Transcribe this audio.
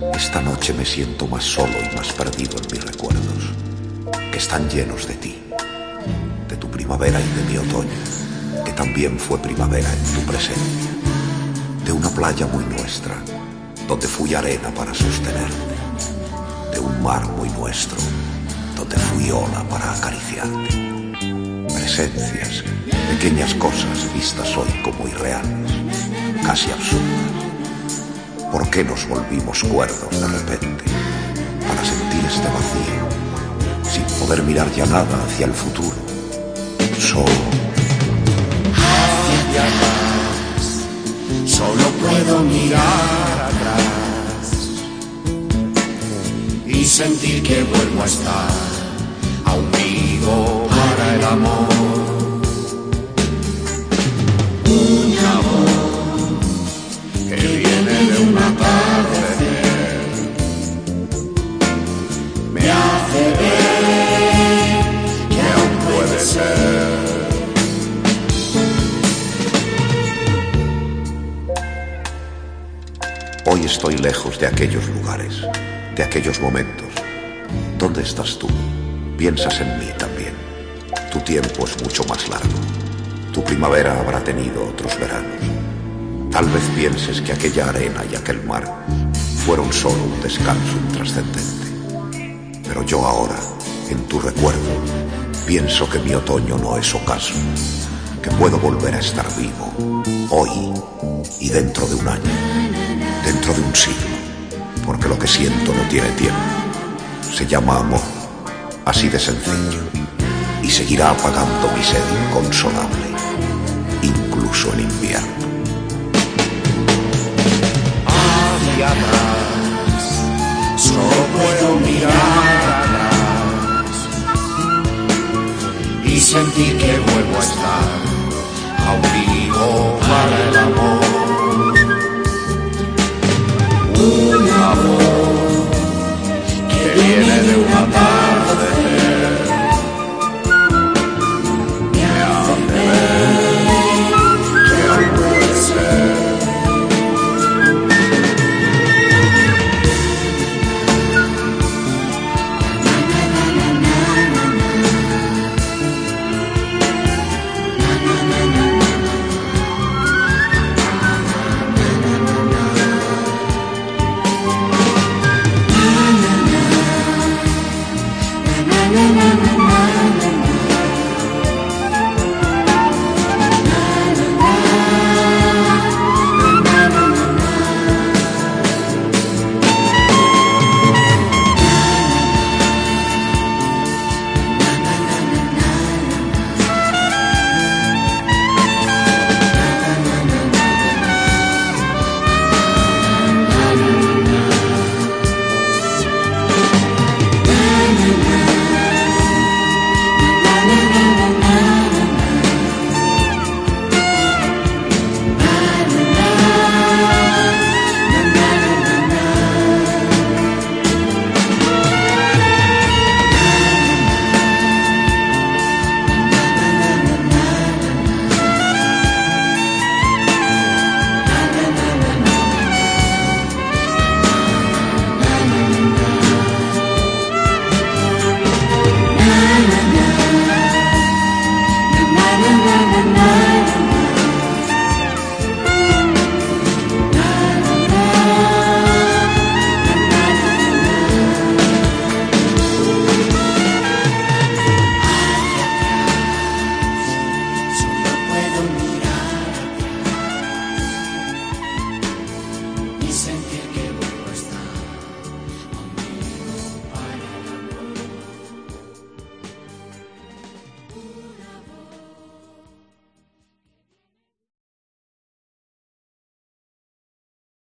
Esta noche me siento más solo y más perdido en mis recuerdos, que están llenos de ti, de tu primavera y de mi otoño, que también fue primavera en tu presencia, de una playa muy nuestra, donde fui arena para sostenerte, de un mar muy nuestro, donde fui ola para acariciarte. Presencias, pequeñas cosas vistas hoy como irreales, casi absurdas. ¿Por qué nos volvimos cuerdos de repente para sentir este vacío, sin poder mirar ya nada hacia el futuro? Solo hacia solo puedo mirar atrás y sentir que vuelvo a estar aún vivo para el amor. Estoy lejos de aquellos lugares, de aquellos momentos. ¿Dónde estás tú? Piensas en mí también. Tu tiempo es mucho más largo. Tu primavera habrá tenido otros veranos. Tal vez pienses que aquella arena y aquel mar fueron solo un descanso intrascendente. Pero yo ahora, en tu recuerdo, pienso que mi otoño no es ocaso, que puedo volver a estar vivo, hoy y dentro de un año, dentro de un siglo, porque lo que siento no tiene tiempo. Se llama amor, así de sencillo, y seguirá apagando mi sed inconsolable, incluso en invierno. hacia atrás, solo puedo mirar atrás y sentir que vuelvo a estar aún vivo